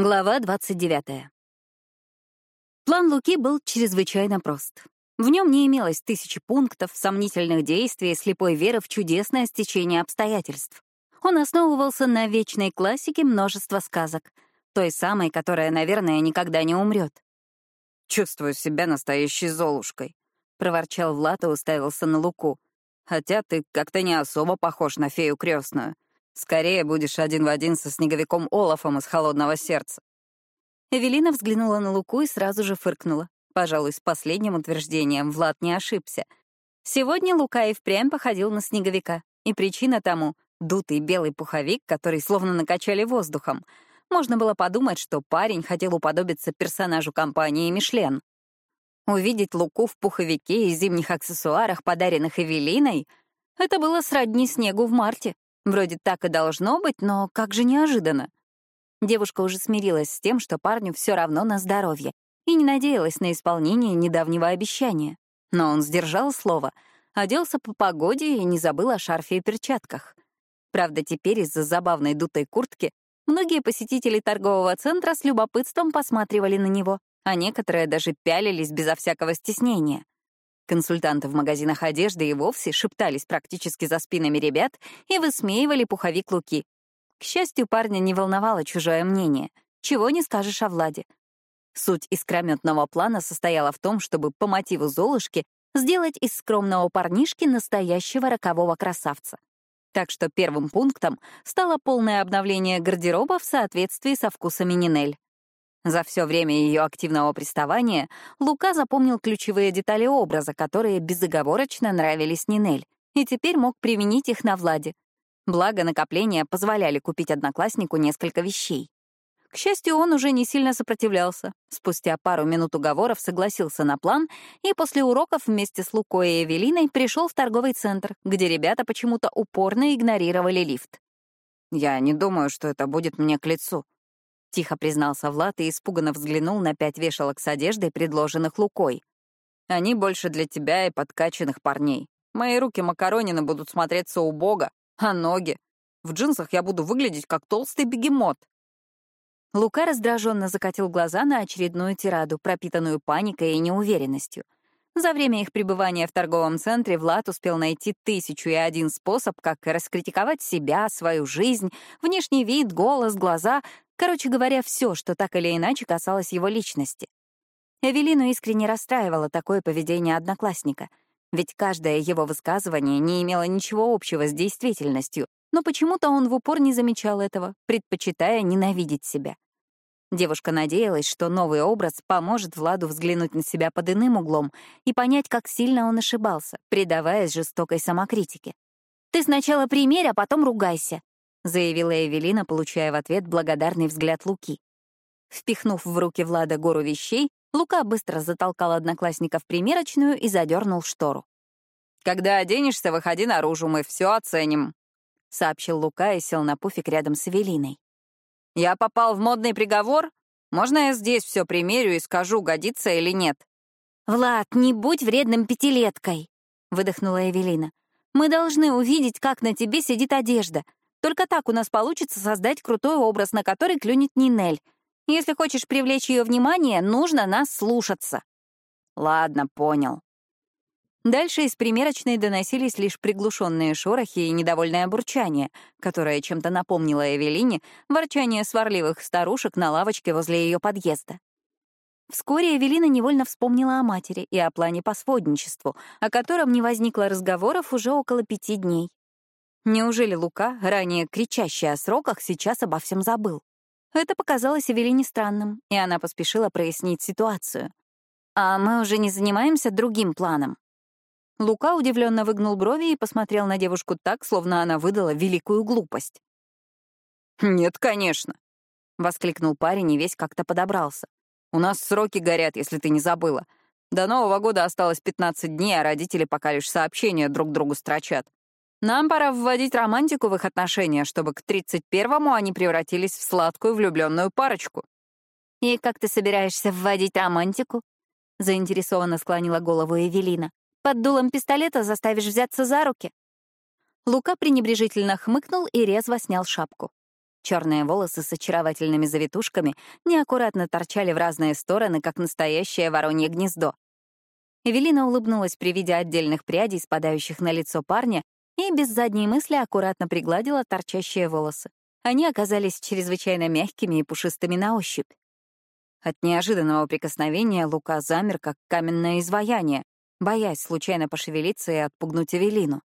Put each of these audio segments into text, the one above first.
Глава 29. План Луки был чрезвычайно прост. В нем не имелось тысячи пунктов, сомнительных действий и слепой веры в чудесное стечение обстоятельств. Он основывался на вечной классике множества сказок, той самой, которая, наверное, никогда не умрет. «Чувствую себя настоящей Золушкой», — проворчал Влад и уставился на Луку. «Хотя ты как-то не особо похож на фею крестную. Скорее будешь один в один со снеговиком Олафом из «Холодного сердца». Эвелина взглянула на Луку и сразу же фыркнула. Пожалуй, с последним утверждением Влад не ошибся. Сегодня Лука и впрямь походил на снеговика. И причина тому — дутый белый пуховик, который словно накачали воздухом. Можно было подумать, что парень хотел уподобиться персонажу компании «Мишлен». Увидеть Луку в пуховике и зимних аксессуарах, подаренных Эвелиной, это было сродни снегу в марте. Вроде так и должно быть, но как же неожиданно. Девушка уже смирилась с тем, что парню все равно на здоровье, и не надеялась на исполнение недавнего обещания. Но он сдержал слово, оделся по погоде и не забыл о шарфе и перчатках. Правда, теперь из-за забавной дутой куртки многие посетители торгового центра с любопытством посматривали на него, а некоторые даже пялились безо всякого стеснения. Консультанты в магазинах одежды и вовсе шептались практически за спинами ребят и высмеивали пуховик Луки. К счастью, парня не волновало чужое мнение. Чего не скажешь о Владе. Суть искрометного плана состояла в том, чтобы по мотиву Золушки сделать из скромного парнишки настоящего рокового красавца. Так что первым пунктом стало полное обновление гардероба в соответствии со вкусами Нинель. За все время ее активного приставания Лука запомнил ключевые детали образа, которые безоговорочно нравились Нинель, и теперь мог применить их на Владе. Благо, накопления позволяли купить однокласснику несколько вещей. К счастью, он уже не сильно сопротивлялся. Спустя пару минут уговоров согласился на план и после уроков вместе с Лукой и Эвелиной пришел в торговый центр, где ребята почему-то упорно игнорировали лифт. «Я не думаю, что это будет мне к лицу», — тихо признался Влад и испуганно взглянул на пять вешалок с одеждой, предложенных Лукой. «Они больше для тебя и подкачанных парней. Мои руки макаронины будут смотреться убого, а ноги? В джинсах я буду выглядеть как толстый бегемот». Лука раздраженно закатил глаза на очередную тираду, пропитанную паникой и неуверенностью. За время их пребывания в торговом центре Влад успел найти тысячу и один способ, как раскритиковать себя, свою жизнь, внешний вид, голос, глаза, Короче говоря, все, что так или иначе касалось его личности. Эвелину искренне расстраивало такое поведение одноклассника, ведь каждое его высказывание не имело ничего общего с действительностью, но почему-то он в упор не замечал этого, предпочитая ненавидеть себя. Девушка надеялась, что новый образ поможет Владу взглянуть на себя под иным углом и понять, как сильно он ошибался, предаваясь жестокой самокритике. «Ты сначала примерь, а потом ругайся», — заявила Эвелина, получая в ответ благодарный взгляд Луки. Впихнув в руки Влада гору вещей, Лука быстро затолкал одноклассника в примерочную и задернул штору. «Когда оденешься, выходи наружу, мы все оценим», — сообщил Лука и сел на пуфик рядом с Эвелиной. «Я попал в модный приговор? Можно я здесь все примерю и скажу, годится или нет?» «Влад, не будь вредным пятилеткой», — выдохнула Эвелина. «Мы должны увидеть, как на тебе сидит одежда. Только так у нас получится создать крутой образ, на который клюнет Нинель. Если хочешь привлечь ее внимание, нужно нас слушаться. Ладно, понял. Дальше из примерочной доносились лишь приглушенные шорохи и недовольное бурчание, которое чем-то напомнило Эвелине ворчание сварливых старушек на лавочке возле ее подъезда. Вскоре Эвелина невольно вспомнила о матери и о плане по сводничеству, о котором не возникло разговоров уже около пяти дней. Неужели Лука, ранее кричащий о сроках, сейчас обо всем забыл? Это показалось Эвелине странным, и она поспешила прояснить ситуацию. «А мы уже не занимаемся другим планом?» Лука удивленно выгнул брови и посмотрел на девушку так, словно она выдала великую глупость. «Нет, конечно», — воскликнул парень и весь как-то подобрался. «У нас сроки горят, если ты не забыла. До Нового года осталось 15 дней, а родители пока лишь сообщения друг другу строчат. Нам пора вводить романтику в их отношения, чтобы к 31-му они превратились в сладкую влюбленную парочку. «И как ты собираешься вводить романтику?» — заинтересованно склонила голову Эвелина. «Под дулом пистолета заставишь взяться за руки?» Лука пренебрежительно хмыкнул и резво снял шапку. Черные волосы с очаровательными завитушками неаккуратно торчали в разные стороны, как настоящее воронье гнездо. Эвелина улыбнулась при виде отдельных прядей, спадающих на лицо парня, и без задней мысли аккуратно пригладила торчащие волосы. Они оказались чрезвычайно мягкими и пушистыми на ощупь. От неожиданного прикосновения Лука замер, как каменное изваяние, боясь случайно пошевелиться и отпугнуть Эвелину.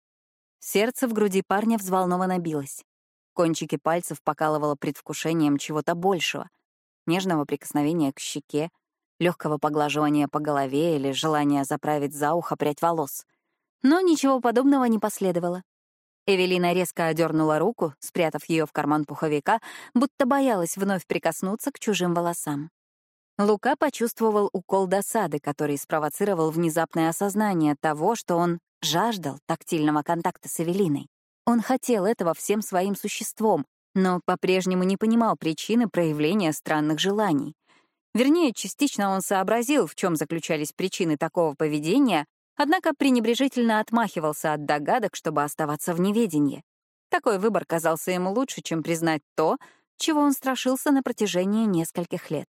Сердце в груди парня взволнованно билось. Кончики пальцев покалывало предвкушением чего-то большего. Нежного прикосновения к щеке, легкого поглаживания по голове или желания заправить за ухо прядь волос. Но ничего подобного не последовало. Эвелина резко одернула руку, спрятав ее в карман пуховика, будто боялась вновь прикоснуться к чужим волосам. Лука почувствовал укол досады, который спровоцировал внезапное осознание того, что он жаждал тактильного контакта с Эвелиной. Он хотел этого всем своим существом, но по-прежнему не понимал причины проявления странных желаний. Вернее, частично он сообразил, в чем заключались причины такого поведения, однако пренебрежительно отмахивался от догадок, чтобы оставаться в неведении. Такой выбор казался ему лучше, чем признать то, чего он страшился на протяжении нескольких лет.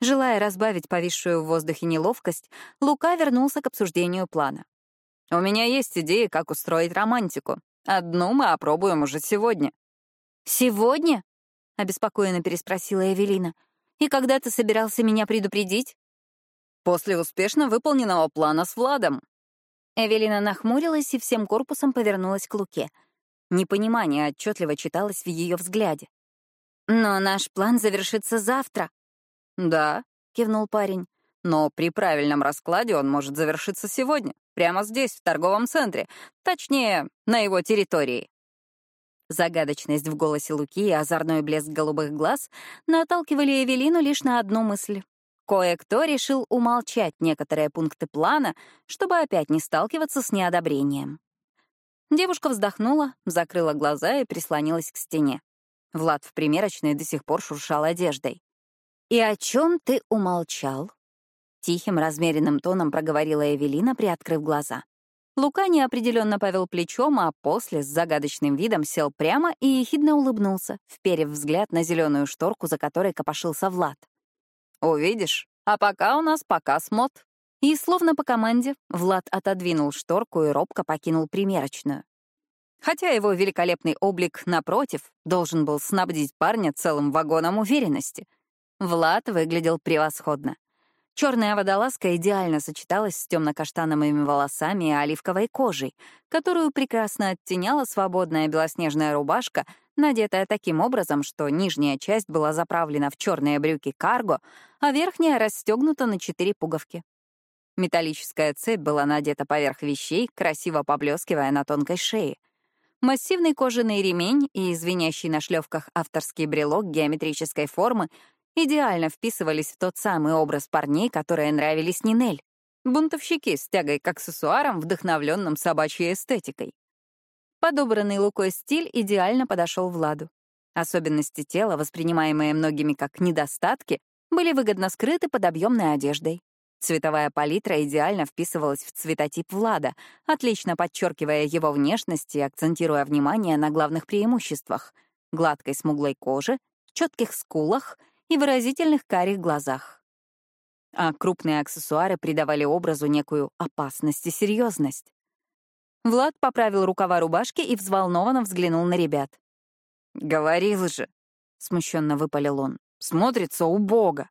Желая разбавить повисшую в воздухе неловкость, Лука вернулся к обсуждению плана. «У меня есть идея, как устроить романтику. Одну мы опробуем уже сегодня». «Сегодня?» — обеспокоенно переспросила Эвелина. «И когда ты собирался меня предупредить?» «После успешно выполненного плана с Владом». Эвелина нахмурилась и всем корпусом повернулась к Луке. Непонимание отчетливо читалось в ее взгляде. «Но наш план завершится завтра», «Да», — кивнул парень. «Но при правильном раскладе он может завершиться сегодня, прямо здесь, в торговом центре, точнее, на его территории». Загадочность в голосе Луки и озорной блеск голубых глаз наталкивали Эвелину лишь на одну мысль. Кое-кто решил умолчать некоторые пункты плана, чтобы опять не сталкиваться с неодобрением. Девушка вздохнула, закрыла глаза и прислонилась к стене. Влад в примерочной до сих пор шуршал одеждой. «И о чем ты умолчал?» Тихим, размеренным тоном проговорила Эвелина, приоткрыв глаза. Лука неопределенно повел плечом, а после с загадочным видом сел прямо и ехидно улыбнулся, вперев взгляд на зеленую шторку, за которой копошился Влад. «Увидишь, а пока у нас показ мод». И, словно по команде, Влад отодвинул шторку и робко покинул примерочную. Хотя его великолепный облик, напротив, должен был снабдить парня целым вагоном уверенности — Влад выглядел превосходно. Черная водолазка идеально сочеталась с темно-каштановыми волосами и оливковой кожей, которую прекрасно оттеняла свободная белоснежная рубашка, надетая таким образом, что нижняя часть была заправлена в черные брюки карго, а верхняя расстегнута на четыре пуговки. Металлическая цепь была надета поверх вещей, красиво поблескивая на тонкой шее. Массивный кожаный ремень и звенящий на шлевках авторский брелок геометрической формы идеально вписывались в тот самый образ парней, которые нравились Нинель. Бунтовщики с тягой к аксессуарам, вдохновленным собачьей эстетикой. Подобранный Лукой стиль идеально подошел Владу. Особенности тела, воспринимаемые многими как недостатки, были выгодно скрыты под объемной одеждой. Цветовая палитра идеально вписывалась в цветотип Влада, отлично подчеркивая его внешность и акцентируя внимание на главных преимуществах — гладкой смуглой коже, четких скулах и выразительных карих глазах. А крупные аксессуары придавали образу некую опасность и серьезность. Влад поправил рукава рубашки и взволнованно взглянул на ребят. «Говорил же», — смущенно выпалил он, — «смотрится убого».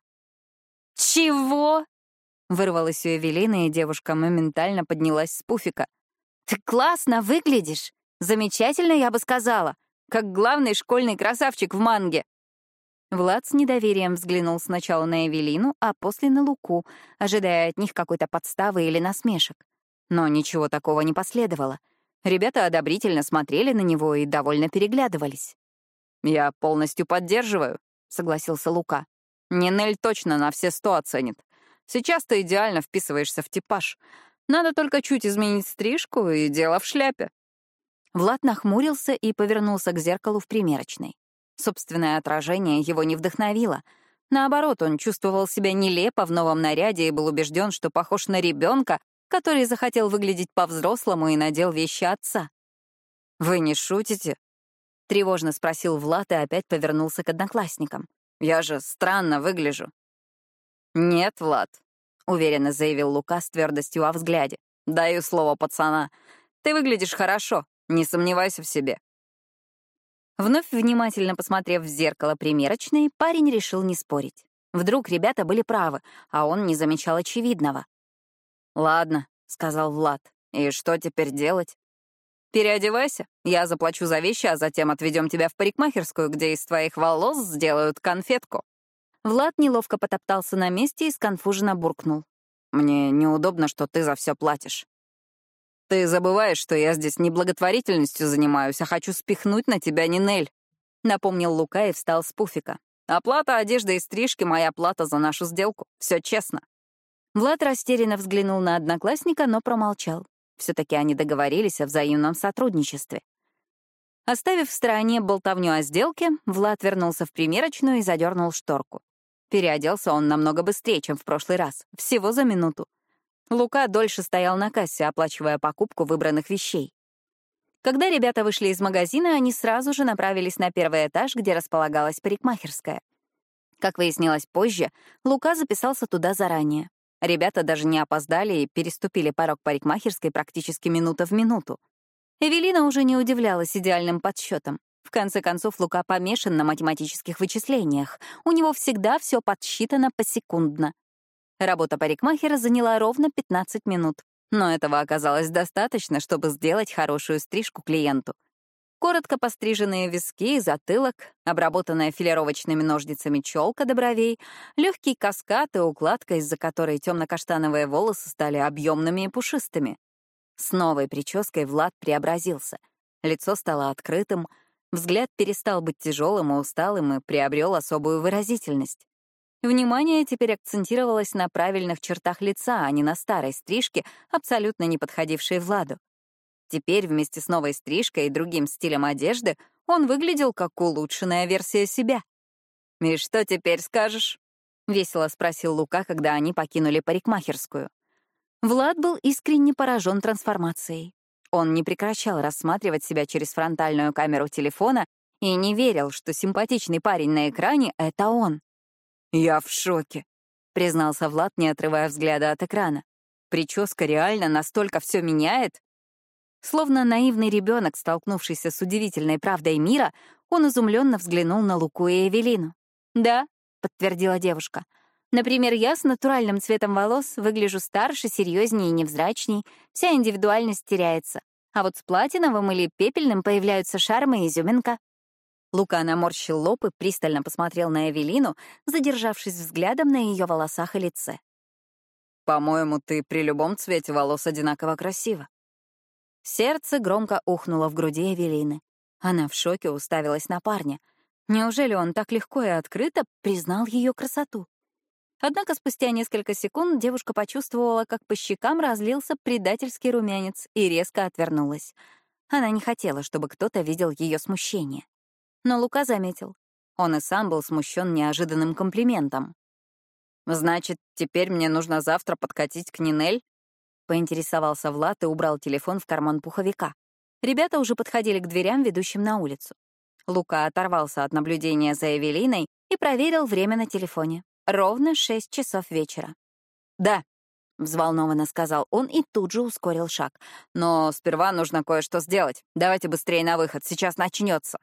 «Чего?» — вырвалась у Эвелины, и девушка моментально поднялась с пуфика. «Ты классно выглядишь! Замечательно, я бы сказала, как главный школьный красавчик в манге!» Влад с недоверием взглянул сначала на Эвелину, а после на Луку, ожидая от них какой-то подставы или насмешек. Но ничего такого не последовало. Ребята одобрительно смотрели на него и довольно переглядывались. «Я полностью поддерживаю», — согласился Лука. «Нинель точно на все сто оценит. Сейчас ты идеально вписываешься в типаж. Надо только чуть изменить стрижку, и дело в шляпе». Влад нахмурился и повернулся к зеркалу в примерочной. Собственное отражение его не вдохновило. Наоборот, он чувствовал себя нелепо в новом наряде и был убежден, что похож на ребенка, который захотел выглядеть по-взрослому и надел вещи отца. «Вы не шутите?» Тревожно спросил Влад и опять повернулся к одноклассникам. «Я же странно выгляжу». «Нет, Влад», — уверенно заявил Лука с твердостью во взгляде. «Даю слово пацана. Ты выглядишь хорошо, не сомневайся в себе». Вновь внимательно посмотрев в зеркало примерочной, парень решил не спорить. Вдруг ребята были правы, а он не замечал очевидного. «Ладно», — сказал Влад. «И что теперь делать?» «Переодевайся, я заплачу за вещи, а затем отведем тебя в парикмахерскую, где из твоих волос сделают конфетку». Влад неловко потоптался на месте и сконфуженно буркнул. «Мне неудобно, что ты за все платишь». «Ты забываешь, что я здесь не благотворительностью занимаюсь, а хочу спихнуть на тебя Нинель», — напомнил Лука и встал с пуфика. «Оплата одежды и стрижки — моя плата за нашу сделку. Все честно». Влад растерянно взглянул на одноклассника, но промолчал. Все-таки они договорились о взаимном сотрудничестве. Оставив в стороне болтовню о сделке, Влад вернулся в примерочную и задернул шторку. Переоделся он намного быстрее, чем в прошлый раз, всего за минуту. Лука дольше стоял на кассе, оплачивая покупку выбранных вещей. Когда ребята вышли из магазина, они сразу же направились на первый этаж, где располагалась парикмахерская. Как выяснилось позже, Лука записался туда заранее. Ребята даже не опоздали и переступили порог парикмахерской практически минута в минуту. Эвелина уже не удивлялась идеальным подсчетам. В конце концов, Лука помешан на математических вычислениях. У него всегда все подсчитано посекундно. Работа парикмахера заняла ровно 15 минут, но этого оказалось достаточно, чтобы сделать хорошую стрижку клиенту — Коротко постриженные виски и затылок, обработанная филировочными ножницами челка до бровей, легкий каскад и укладка, из-за которой темно-каштановые волосы стали объемными и пушистыми. С новой прической Влад преобразился. Лицо стало открытым, взгляд перестал быть тяжелым и усталым и приобрел особую выразительность. Внимание теперь акцентировалось на правильных чертах лица, а не на старой стрижке, абсолютно не подходившей Владу. Теперь вместе с новой стрижкой и другим стилем одежды он выглядел как улучшенная версия себя. «И что теперь скажешь?» — весело спросил Лука, когда они покинули парикмахерскую. Влад был искренне поражен трансформацией. Он не прекращал рассматривать себя через фронтальную камеру телефона и не верил, что симпатичный парень на экране — это он. «Я в шоке», — признался Влад, не отрывая взгляда от экрана. «Прическа реально настолько все меняет?» Словно наивный ребенок, столкнувшийся с удивительной правдой мира, он изумленно взглянул на Луку и Эвелину. «Да», — подтвердила девушка. «Например, я с натуральным цветом волос выгляжу старше, серьезнее и невзрачней, вся индивидуальность теряется. А вот с платиновым или пепельным появляются шармы и изюминка». Лука наморщил лоб и пристально посмотрел на Эвелину, задержавшись взглядом на ее волосах и лице. «По-моему, ты при любом цвете волос одинаково красива», Сердце громко ухнуло в груди Эвелины. Она в шоке уставилась на парня. Неужели он так легко и открыто признал ее красоту? Однако спустя несколько секунд девушка почувствовала, как по щекам разлился предательский румянец и резко отвернулась. Она не хотела, чтобы кто-то видел ее смущение. Но Лука заметил. Он и сам был смущен неожиданным комплиментом. «Значит, теперь мне нужно завтра подкатить к Нинель?» Поинтересовался Влад и убрал телефон в карман пуховика. Ребята уже подходили к дверям, ведущим на улицу. Лука оторвался от наблюдения за Эвелиной и проверил время на телефоне. Ровно шесть часов вечера. «Да», — взволнованно сказал он и тут же ускорил шаг. «Но сперва нужно кое-что сделать. Давайте быстрее на выход, сейчас начнется.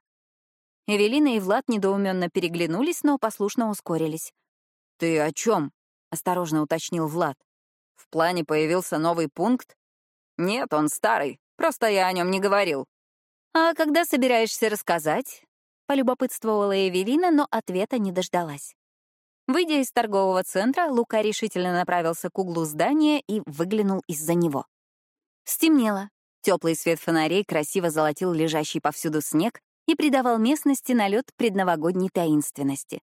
Эвелина и Влад недоуменно переглянулись, но послушно ускорились. «Ты о чем? осторожно уточнил Влад. В плане появился новый пункт? Нет, он старый, просто я о нем не говорил. А когда собираешься рассказать? Полюбопытствовала Эвелина, но ответа не дождалась. Выйдя из торгового центра, Лука решительно направился к углу здания и выглянул из-за него. Стемнело. Теплый свет фонарей красиво золотил лежащий повсюду снег и придавал местности налет предновогодней таинственности.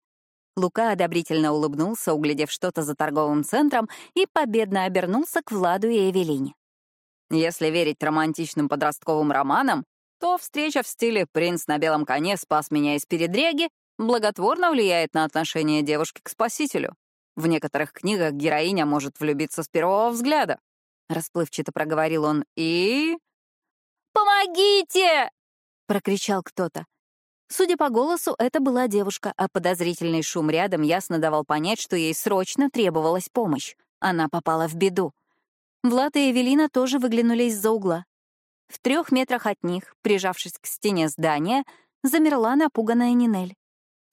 Лука одобрительно улыбнулся, углядев что-то за торговым центром, и победно обернулся к Владу и Эвелине. Если верить романтичным подростковым романам, то встреча в стиле «принц на белом коне спас меня из передряги» благотворно влияет на отношение девушки к спасителю. В некоторых книгах героиня может влюбиться с первого взгляда. Расплывчато проговорил он и... «Помогите!» — прокричал кто-то. Судя по голосу, это была девушка, а подозрительный шум рядом ясно давал понять, что ей срочно требовалась помощь. Она попала в беду. Влад и Эвелина тоже выглянули из-за угла. В трех метрах от них, прижавшись к стене здания, замерла напуганная Нинель.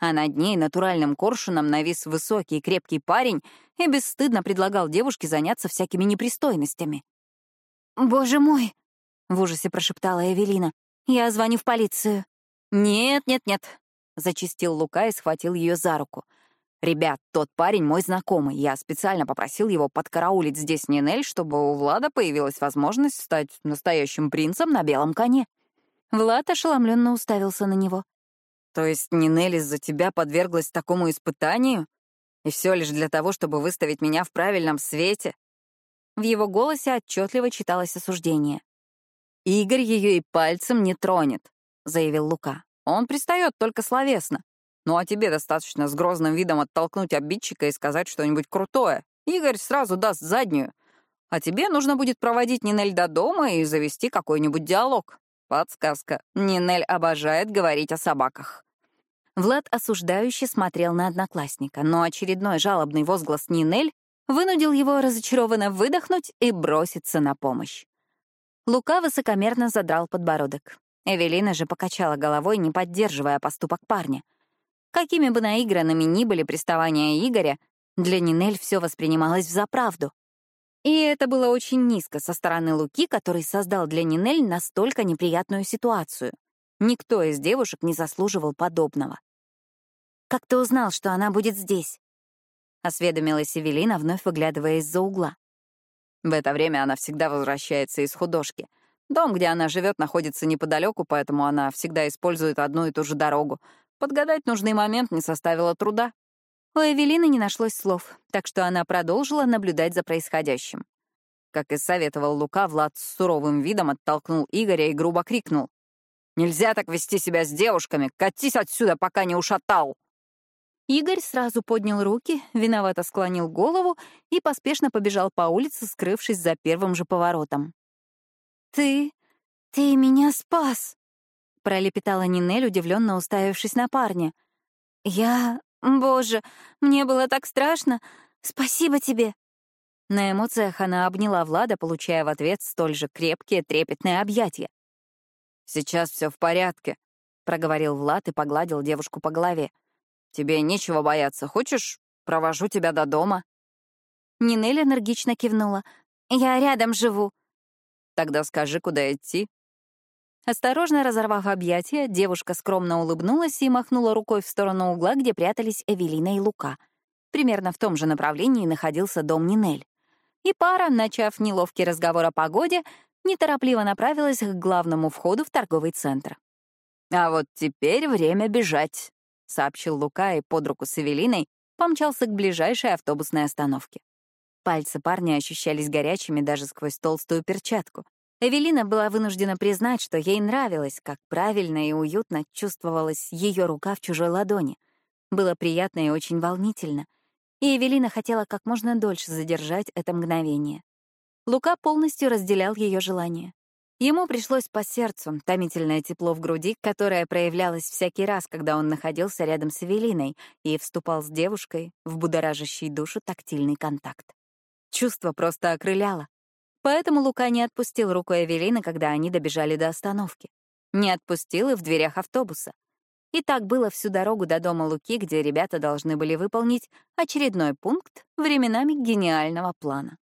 А над ней натуральным коршуном навис высокий крепкий парень и бесстыдно предлагал девушке заняться всякими непристойностями. «Боже мой!» — в ужасе прошептала Эвелина. «Я звоню в полицию». «Нет, нет, нет», — зачистил Лука и схватил ее за руку. «Ребят, тот парень мой знакомый. Я специально попросил его подкараулить здесь Нинель, чтобы у Влада появилась возможность стать настоящим принцем на белом коне». Влад ошеломленно уставился на него. «То есть Нинель из-за тебя подверглась такому испытанию? И все лишь для того, чтобы выставить меня в правильном свете?» В его голосе отчетливо читалось осуждение. «Игорь ее и пальцем не тронет», — заявил Лука. «Он пристает только словесно. Ну а тебе достаточно с грозным видом оттолкнуть обидчика и сказать что-нибудь крутое. Игорь сразу даст заднюю. А тебе нужно будет проводить Нинель до дома и завести какой-нибудь диалог. Подсказка. Нинель обожает говорить о собаках. Влад осуждающе смотрел на одноклассника, но очередной жалобный возглас Нинель вынудил его разочарованно выдохнуть и броситься на помощь. Лука высокомерно задрал подбородок. Эвелина же покачала головой, не поддерживая поступок парня — Какими бы наигранными ни были приставания Игоря, для Нинель все воспринималось взаправду. И это было очень низко со стороны Луки, который создал для Нинель настолько неприятную ситуацию. Никто из девушек не заслуживал подобного. «Как ты узнал, что она будет здесь?» — осведомилась Эвелина, вновь выглядывая из-за угла. В это время она всегда возвращается из художки. Дом, где она живет, находится неподалеку, поэтому она всегда использует одну и ту же дорогу. Подгадать нужный момент не составило труда. У Эвелины не нашлось слов, так что она продолжила наблюдать за происходящим. Как и советовал Лука, Влад с суровым видом оттолкнул Игоря и грубо крикнул. «Нельзя так вести себя с девушками! Катись отсюда, пока не ушатал!» Игорь сразу поднял руки, виновато склонил голову и поспешно побежал по улице, скрывшись за первым же поворотом. «Ты... ты меня спас!» пролепетала Нинель, удивленно уставившись на парня. «Я... Боже, мне было так страшно! Спасибо тебе!» На эмоциях она обняла Влада, получая в ответ столь же крепкие, трепетные объятия. «Сейчас все в порядке», — проговорил Влад и погладил девушку по голове. «Тебе нечего бояться. Хочешь, провожу тебя до дома?» Нинель энергично кивнула. «Я рядом живу». «Тогда скажи, куда идти, Осторожно разорвав объятия, девушка скромно улыбнулась и махнула рукой в сторону угла, где прятались Эвелина и Лука. Примерно в том же направлении находился дом Нинель. И пара, начав неловкий разговор о погоде, неторопливо направилась к главному входу в торговый центр. «А вот теперь время бежать», — сообщил Лука и под руку с Эвелиной помчался к ближайшей автобусной остановке. Пальцы парня ощущались горячими даже сквозь толстую перчатку. Эвелина была вынуждена признать, что ей нравилось, как правильно и уютно чувствовалась ее рука в чужой ладони. Было приятно и очень волнительно. И Эвелина хотела как можно дольше задержать это мгновение. Лука полностью разделял ее желание. Ему пришлось по сердцу томительное тепло в груди, которое проявлялось всякий раз, когда он находился рядом с Эвелиной и вступал с девушкой в будоражащий душу тактильный контакт. Чувство просто окрыляло. Поэтому Лука не отпустил руку Эвелины, когда они добежали до остановки. Не отпустил и в дверях автобуса. И так было всю дорогу до дома Луки, где ребята должны были выполнить очередной пункт временами гениального плана.